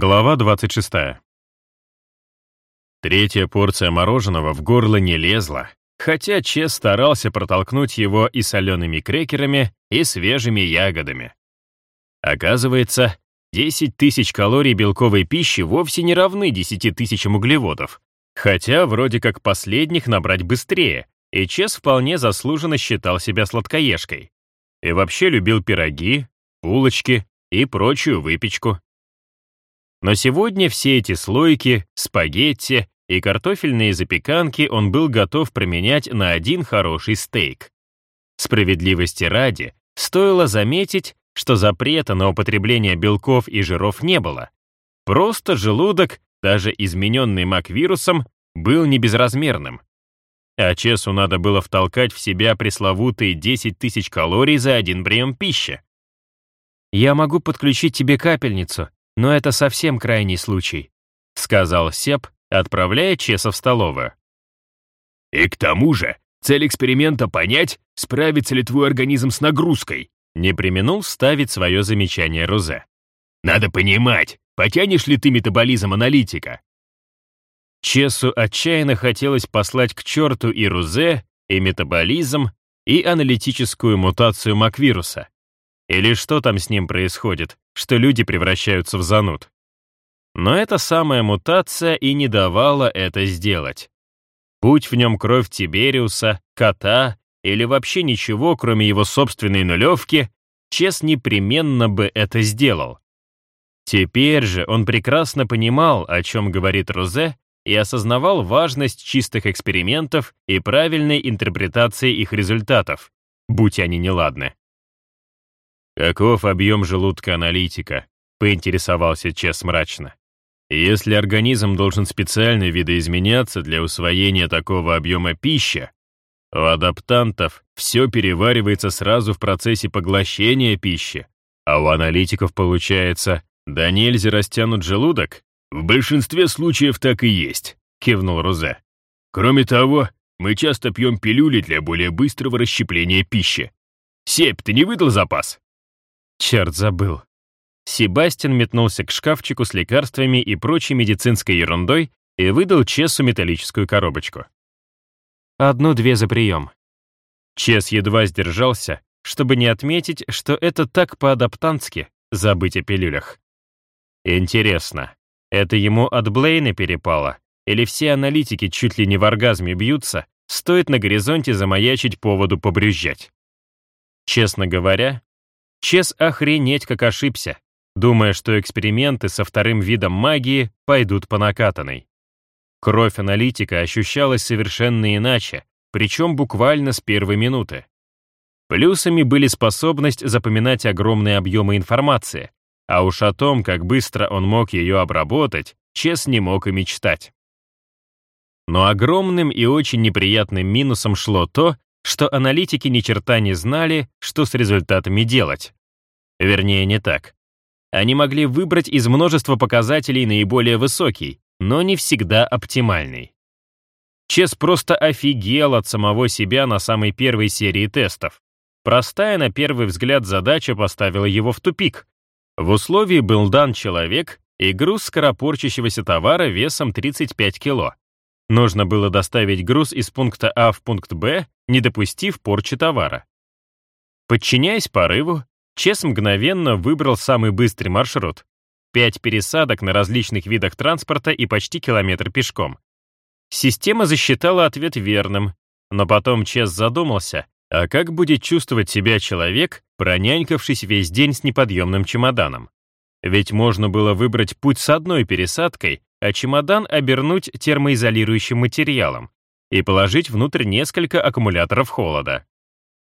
Глава 26. Третья порция мороженого в горло не лезла, хотя Чес старался протолкнуть его и солеными крекерами, и свежими ягодами. Оказывается, 10 тысяч калорий белковой пищи вовсе не равны 10 тысячам углеводов, хотя вроде как последних набрать быстрее, и Чес вполне заслуженно считал себя сладкоежкой. И вообще любил пироги, булочки и прочую выпечку. Но сегодня все эти слойки, спагетти и картофельные запеканки он был готов променять на один хороший стейк. Справедливости ради, стоило заметить, что запрета на употребление белков и жиров не было. Просто желудок, даже измененный маквирусом, был не безразмерным. А Чесу надо было втолкать в себя пресловутые 10 тысяч калорий за один прием пищи. «Я могу подключить тебе капельницу, но это совсем крайний случай», сказал Сеп, отправляя Чеса в столовую. «И к тому же, цель эксперимента понять, справится ли твой организм с нагрузкой», не применул вставить свое замечание Розе. «Надо понимать, потянешь ли ты метаболизм аналитика?» Чесу отчаянно хотелось послать к черту и Рузе, и метаболизм, и аналитическую мутацию Маквируса. Или что там с ним происходит, что люди превращаются в зануд. Но эта самая мутация и не давала это сделать. Будь в нем кровь Тибериуса, кота или вообще ничего, кроме его собственной нулевки, Чес непременно бы это сделал. Теперь же он прекрасно понимал, о чем говорит Розе, и осознавал важность чистых экспериментов и правильной интерпретации их результатов, будь они неладны. «Каков объем желудка аналитика?» — поинтересовался Чес мрачно. «Если организм должен специально видоизменяться для усвоения такого объема пищи, у адаптантов все переваривается сразу в процессе поглощения пищи, а у аналитиков получается, да нельзя растянут желудок, «В большинстве случаев так и есть», — кивнул Розе. «Кроме того, мы часто пьем пилюли для более быстрого расщепления пищи. Сепь, ты не выдал запас?» Черт, забыл. Себастьян метнулся к шкафчику с лекарствами и прочей медицинской ерундой и выдал Чесу металлическую коробочку. «Одну-две за прием». Чес едва сдержался, чтобы не отметить, что это так по-адаптантски забыть о пилюлях. Интересно, это ему от Блейна перепало? Или все аналитики чуть ли не в оргазме бьются, стоит на горизонте замаячить поводу побрюзжать? Честно говоря, Чес охренеть как ошибся, думая, что эксперименты со вторым видом магии пойдут по накатанной. Кровь аналитика ощущалась совершенно иначе, причем буквально с первой минуты. Плюсами были способность запоминать огромные объемы информации, а уж о том, как быстро он мог ее обработать, Чес не мог и мечтать. Но огромным и очень неприятным минусом шло то, что аналитики ни черта не знали, что с результатами делать. Вернее, не так. Они могли выбрать из множества показателей наиболее высокий, но не всегда оптимальный. Чес просто офигел от самого себя на самой первой серии тестов. Простая на первый взгляд задача поставила его в тупик, в условии был дан человек и груз скоропорчащегося товара весом 35 кило. Нужно было доставить груз из пункта А в пункт Б, не допустив порчи товара. Подчиняясь порыву, Чес мгновенно выбрал самый быстрый маршрут. Пять пересадок на различных видах транспорта и почти километр пешком. Система засчитала ответ верным, но потом Чес задумался, а как будет чувствовать себя человек, пронянькавшись весь день с неподъемным чемоданом? Ведь можно было выбрать путь с одной пересадкой, а чемодан обернуть термоизолирующим материалом и положить внутрь несколько аккумуляторов холода.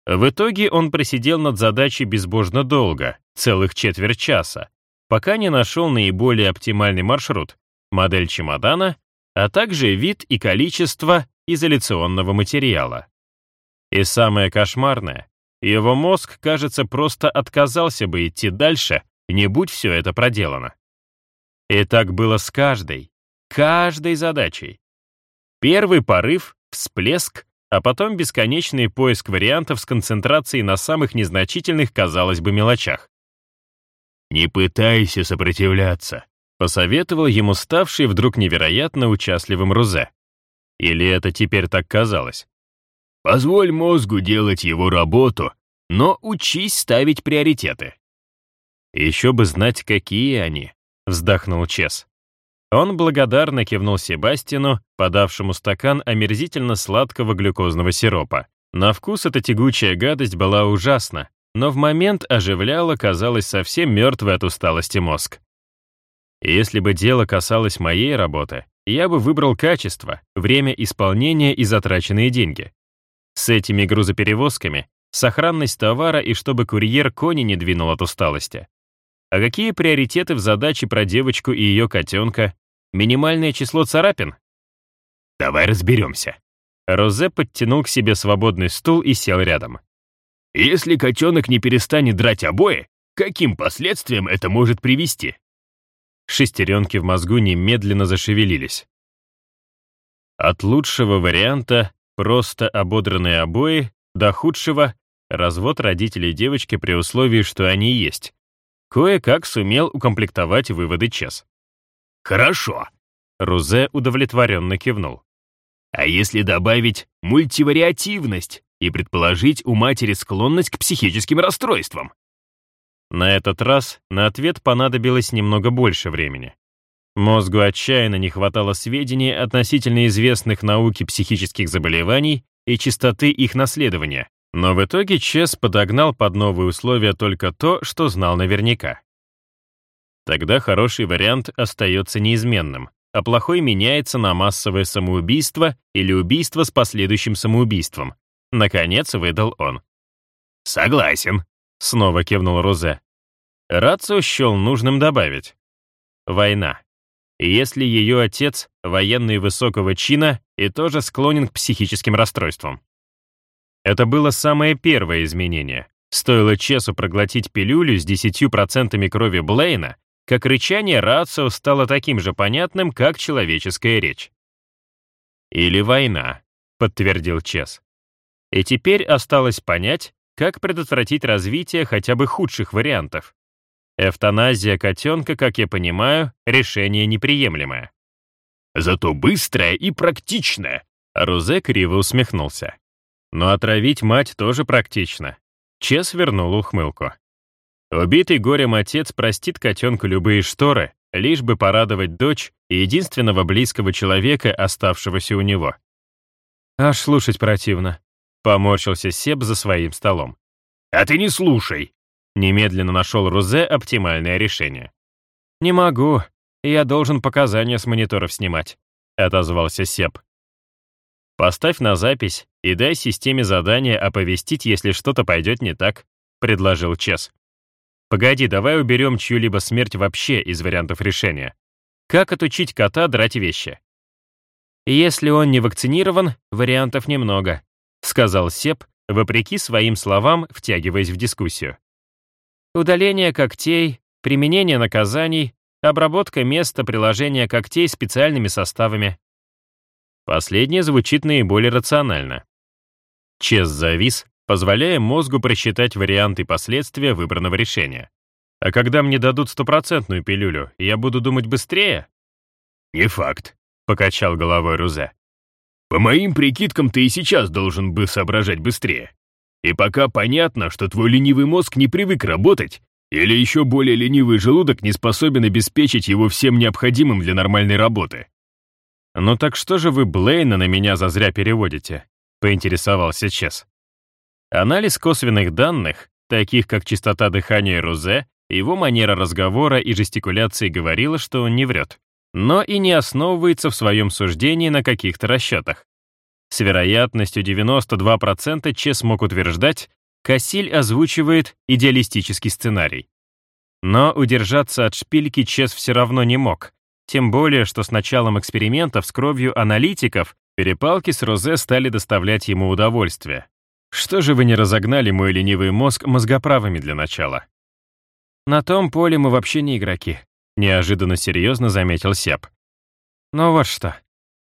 В итоге он просидел над задачей безбожно долго, целых четверть часа, пока не нашел наиболее оптимальный маршрут, модель чемодана, а также вид и количество изоляционного материала. И самое кошмарное, его мозг, кажется, просто отказался бы идти дальше, не будь все это проделано. И так было с каждой, каждой задачей. Первый порыв, всплеск, а потом бесконечный поиск вариантов с концентрацией на самых незначительных, казалось бы, мелочах. «Не пытайся сопротивляться», Посоветовал ему ставший вдруг невероятно участливым Рузе. Или это теперь так казалось? Позволь мозгу делать его работу, но учись ставить приоритеты. Еще бы знать, какие они, вздохнул Чес. Он благодарно кивнул Себастину, подавшему стакан омерзительно сладкого глюкозного сиропа. На вкус эта тягучая гадость была ужасна, но в момент оживляла, казалось, совсем мертвый от усталости мозг. Если бы дело касалось моей работы, я бы выбрал качество, время исполнения и затраченные деньги. С этими грузоперевозками, сохранность товара и чтобы курьер кони не двинул от усталости. А какие приоритеты в задаче про девочку и ее котенка? Минимальное число царапин? Давай разберемся. Розе подтянул к себе свободный стул и сел рядом. Если котенок не перестанет драть обои, каким последствиям это может привести? Шестеренки в мозгу немедленно зашевелились. От лучшего варианта просто ободранные обои до худшего развод родителей девочки при условии, что они есть. Кое-как сумел укомплектовать выводы Чес. «Хорошо», — Рузе удовлетворенно кивнул. «А если добавить мультивариативность и предположить у матери склонность к психическим расстройствам?» На этот раз на ответ понадобилось немного больше времени. Мозгу отчаянно не хватало сведений относительно известных науки психических заболеваний и частоты их наследования, но в итоге Чес подогнал под новые условия только то, что знал наверняка. Тогда хороший вариант остается неизменным, а плохой меняется на массовое самоубийство или убийство с последующим самоубийством. Наконец выдал он. «Согласен», — снова кивнул Розе. Рацио счел нужным добавить. Война. Если ее отец — военный высокого чина и тоже склонен к психическим расстройствам. Это было самое первое изменение. Стоило Чесу проглотить пилюлю с 10% крови Блейна, как рычание рацио стало таким же понятным, как человеческая речь. «Или война», — подтвердил Чес. И теперь осталось понять, как предотвратить развитие хотя бы худших вариантов. Эвтаназия котенка, как я понимаю, решение неприемлемое. «Зато быстрое и практичное», — Рузе криво усмехнулся. Но отравить мать тоже практично. Чес вернул ухмылку. Убитый горем отец простит котенку любые шторы, лишь бы порадовать дочь и единственного близкого человека, оставшегося у него. Аж слушать противно. Поморщился Себ за своим столом. «А ты не слушай!» Немедленно нашел Рузе оптимальное решение. «Не могу. Я должен показания с мониторов снимать», — отозвался Себ. «Поставь на запись и дай системе задание оповестить, если что-то пойдет не так», — предложил Чес. «Погоди, давай уберем чью-либо смерть вообще из вариантов решения. Как отучить кота драть вещи?» «Если он не вакцинирован, вариантов немного», — сказал Сеп, вопреки своим словам, втягиваясь в дискуссию. «Удаление когтей, применение наказаний, обработка места приложения когтей специальными составами, Последнее звучит наиболее рационально. Чес завис, позволяя мозгу просчитать варианты последствия выбранного решения. А когда мне дадут стопроцентную пилюлю, я буду думать быстрее? «Не факт», — покачал головой Рузе. «По моим прикидкам, ты и сейчас должен бы соображать быстрее. И пока понятно, что твой ленивый мозг не привык работать, или еще более ленивый желудок не способен обеспечить его всем необходимым для нормальной работы. «Ну так что же вы Блейна на меня зазря переводите?» — поинтересовался Чес. Анализ косвенных данных, таких как частота дыхания Рузе, его манера разговора и жестикуляции говорила, что он не врет, но и не основывается в своем суждении на каких-то расчетах. С вероятностью 92% Чес мог утверждать, Кассиль озвучивает идеалистический сценарий. Но удержаться от шпильки Чес все равно не мог, тем более, что с началом экспериментов с кровью аналитиков перепалки с Розе стали доставлять ему удовольствие. Что же вы не разогнали мой ленивый мозг мозгоправами для начала? На том поле мы вообще не игроки, неожиданно серьезно заметил Сеп. Ну вот что,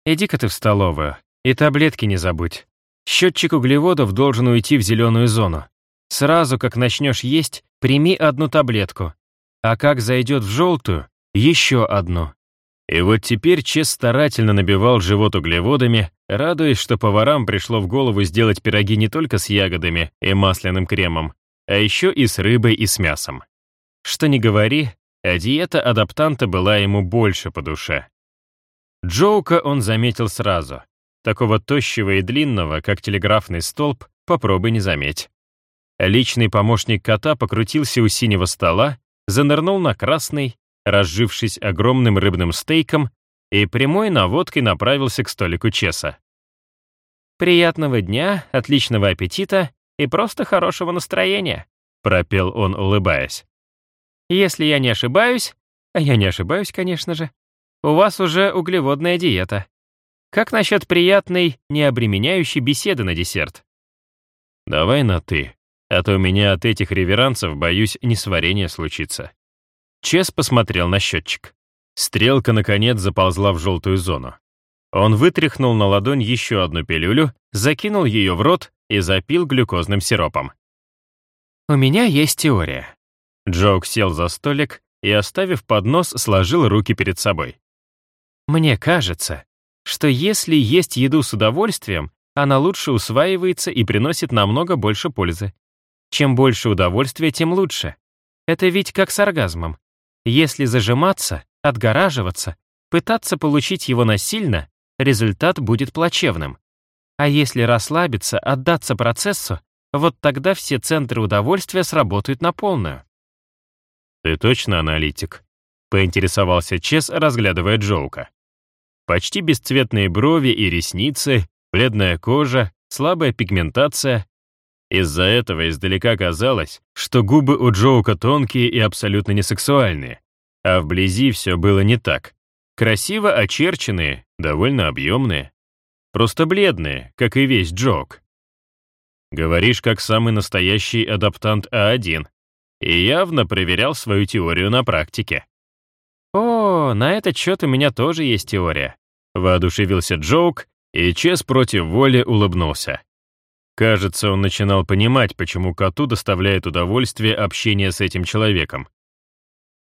иди-ка ты в столовую и таблетки не забудь. Счетчик углеводов должен уйти в зеленую зону. Сразу, как начнешь есть, прими одну таблетку. А как зайдет в желтую, Еще одно. И вот теперь Чес старательно набивал живот углеводами, радуясь, что поварам пришло в голову сделать пироги не только с ягодами и масляным кремом, а еще и с рыбой и с мясом. Что ни говори, а диета адаптанта была ему больше по душе. Джоука он заметил сразу. Такого тощего и длинного, как телеграфный столб, попробуй не заметь. Личный помощник кота покрутился у синего стола, занырнул на красный, разжившись огромным рыбным стейком, и прямой наводкой направился к столику Чеса. «Приятного дня, отличного аппетита и просто хорошего настроения», пропел он, улыбаясь. «Если я не ошибаюсь, а я не ошибаюсь, конечно же, у вас уже углеводная диета. Как насчет приятной, необременяющей беседы на десерт?» «Давай на «ты», а то у меня от этих реверансов, боюсь, несварение случится». Чес посмотрел на счетчик. Стрелка, наконец, заползла в желтую зону. Он вытряхнул на ладонь еще одну пилюлю, закинул ее в рот и запил глюкозным сиропом. «У меня есть теория». Джок сел за столик и, оставив поднос, сложил руки перед собой. «Мне кажется, что если есть еду с удовольствием, она лучше усваивается и приносит намного больше пользы. Чем больше удовольствия, тем лучше. Это ведь как с оргазмом. Если зажиматься, отгораживаться, пытаться получить его насильно, результат будет плачевным. А если расслабиться, отдаться процессу, вот тогда все центры удовольствия сработают на полную. «Ты точно аналитик?» — поинтересовался Чес, разглядывая Джоука. Почти бесцветные брови и ресницы, бледная кожа, слабая пигментация. Из-за этого издалека казалось, что губы у Джоука тонкие и абсолютно несексуальные, а вблизи все было не так. Красиво очерченные, довольно объемные. Просто бледные, как и весь Джоук. Говоришь, как самый настоящий адаптант А1. И явно проверял свою теорию на практике. «О, на этот счет у меня тоже есть теория», — воодушевился Джоук, и Чес против воли улыбнулся. Кажется, он начинал понимать, почему коту доставляет удовольствие общение с этим человеком.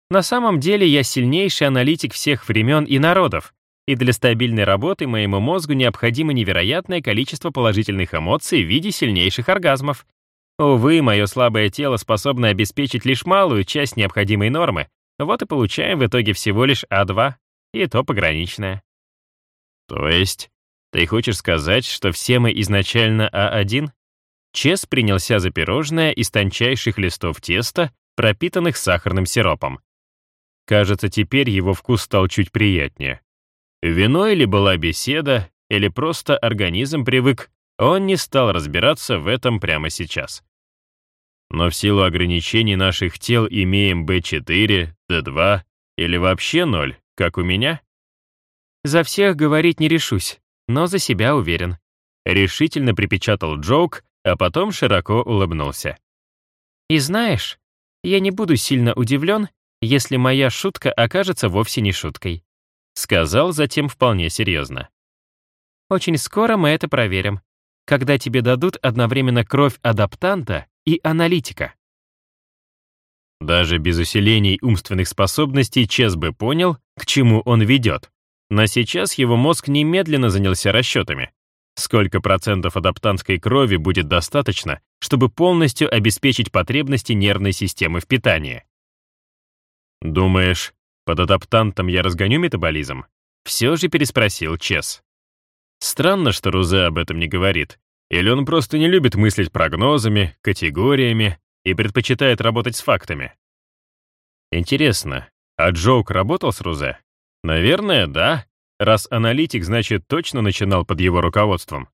На самом деле я сильнейший аналитик всех времен и народов, и для стабильной работы моему мозгу необходимо невероятное количество положительных эмоций в виде сильнейших оргазмов. Увы, мое слабое тело способно обеспечить лишь малую часть необходимой нормы, вот и получаем в итоге всего лишь А2, и то пограничное. То есть ты хочешь сказать, что все мы изначально А1? Чес принялся за пирожное из тончайших листов теста, пропитанных сахарным сиропом. Кажется, теперь его вкус стал чуть приятнее. Вино или была беседа, или просто организм привык, он не стал разбираться в этом прямо сейчас. Но в силу ограничений наших тел имеем B4, D2 или вообще ноль, как у меня? За всех говорить не решусь но за себя уверен. Решительно припечатал Джоук, а потом широко улыбнулся. И знаешь, я не буду сильно удивлен, если моя шутка окажется вовсе не шуткой. Сказал затем вполне серьезно. Очень скоро мы это проверим, когда тебе дадут одновременно кровь адаптанта и аналитика. Даже без усилений умственных способностей Чес бы понял, к чему он ведет. Но сейчас его мозг немедленно занялся расчетами. Сколько процентов адаптантской крови будет достаточно, чтобы полностью обеспечить потребности нервной системы в питании? «Думаешь, под адаптантом я разгоню метаболизм?» Все же переспросил Чес. Странно, что Рузе об этом не говорит. Или он просто не любит мыслить прогнозами, категориями и предпочитает работать с фактами. Интересно, а Джоук работал с Рузе? Наверное, да. Раз аналитик, значит, точно начинал под его руководством.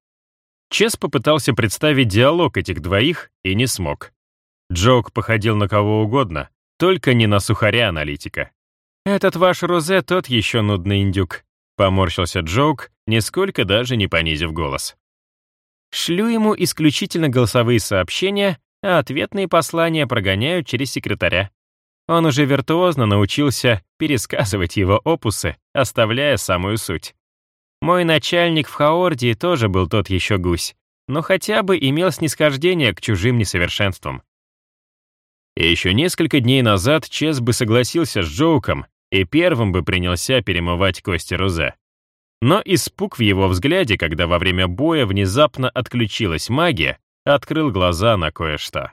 Чес попытался представить диалог этих двоих и не смог. Джок походил на кого угодно, только не на сухаря-аналитика. «Этот ваш Розе тот еще нудный индюк», — поморщился Джок, нисколько даже не понизив голос. «Шлю ему исключительно голосовые сообщения, а ответные послания прогоняю через секретаря. Он уже виртуозно научился пересказывать его опусы, оставляя самую суть. Мой начальник в Хаордии тоже был тот еще гусь, но хотя бы имел снисхождение к чужим несовершенствам. И еще несколько дней назад Чес бы согласился с Джоуком, и первым бы принялся перемывать кости Рузе. Но испуг в его взгляде, когда во время боя внезапно отключилась магия, открыл глаза на кое-что.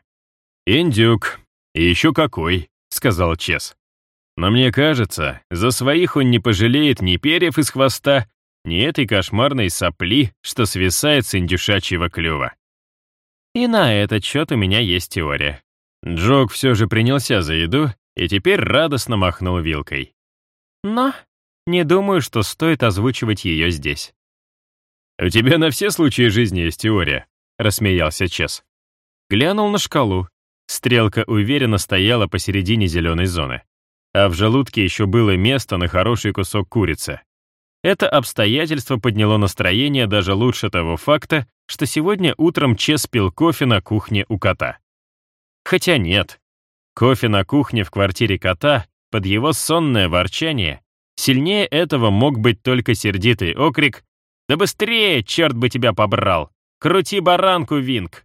«Индюк, и еще какой», — сказал Чес. «Но мне кажется, за своих он не пожалеет ни перьев из хвоста, ни этой кошмарной сопли, что свисает с индюшачьего клюва. И на этот счет у меня есть теория. Джок все же принялся за еду и теперь радостно махнул вилкой. Но не думаю, что стоит озвучивать ее здесь. «У тебя на все случаи жизни есть теория», — рассмеялся Чес. Глянул на шкалу. Стрелка уверенно стояла посередине зеленой зоны. А в желудке еще было место на хороший кусок курицы. Это обстоятельство подняло настроение даже лучше того факта, что сегодня утром Чес пил кофе на кухне у кота. Хотя нет. Кофе на кухне в квартире кота под его сонное ворчание сильнее этого мог быть только сердитый окрик «Да быстрее, черт бы тебя побрал! Крути баранку, Винг!»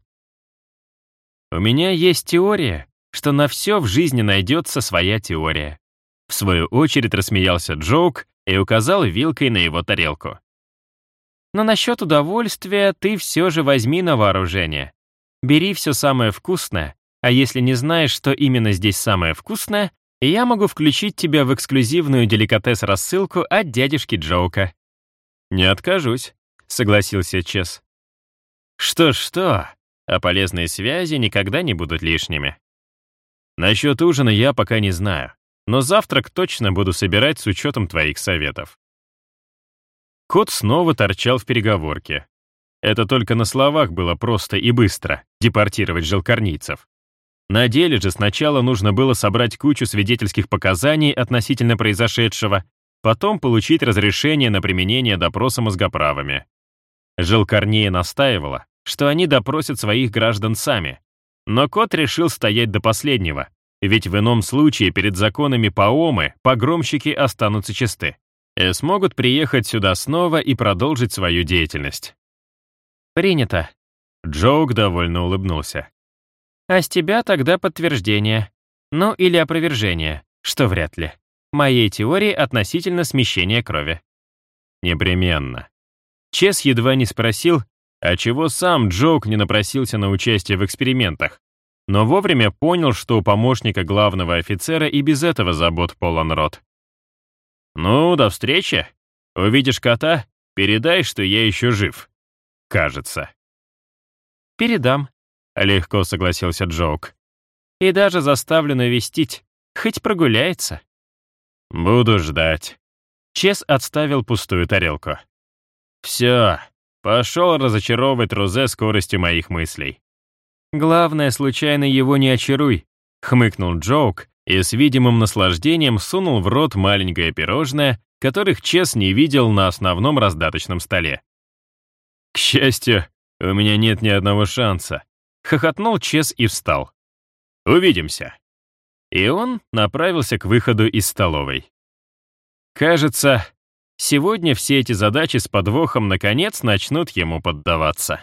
У меня есть теория, что на все в жизни найдется своя теория. В свою очередь рассмеялся Джоук и указал вилкой на его тарелку. Но насчет удовольствия ты все же возьми на вооружение. Бери все самое вкусное, а если не знаешь, что именно здесь самое вкусное, я могу включить тебя в эксклюзивную деликатес-рассылку от дядюшки Джоука. «Не откажусь», — согласился Чес. «Что-что, а полезные связи никогда не будут лишними. Насчет ужина я пока не знаю но завтрак точно буду собирать с учетом твоих советов. Кот снова торчал в переговорке. Это только на словах было просто и быстро — депортировать желкорнийцев. На деле же сначала нужно было собрать кучу свидетельских показаний относительно произошедшего, потом получить разрешение на применение допроса мозгоправами. Желкорнея настаивала, что они допросят своих граждан сами, но кот решил стоять до последнего, ведь в ином случае перед законами Паомы погромщики останутся чисты и смогут приехать сюда снова и продолжить свою деятельность. «Принято». Джоук довольно улыбнулся. «А с тебя тогда подтверждение. Ну или опровержение, что вряд ли. Моей теории относительно смещения крови». «Непременно». Чес едва не спросил, а чего сам Джоук не напросился на участие в экспериментах, но вовремя понял, что у помощника главного офицера и без этого забот полон рот. «Ну, до встречи. Увидишь кота, передай, что я еще жив. Кажется». «Передам», — легко согласился Джоук. «И даже заставлю навестить, хоть прогуляется». «Буду ждать». Чес отставил пустую тарелку. «Все, пошел разочаровывать Рузе скоростью моих мыслей. «Главное, случайно его не очаруй», — хмыкнул Джоук и с видимым наслаждением сунул в рот маленькое пирожное, которых Чес не видел на основном раздаточном столе. «К счастью, у меня нет ни одного шанса», — хохотнул Чес и встал. «Увидимся». И он направился к выходу из столовой. Кажется, сегодня все эти задачи с подвохом наконец начнут ему поддаваться.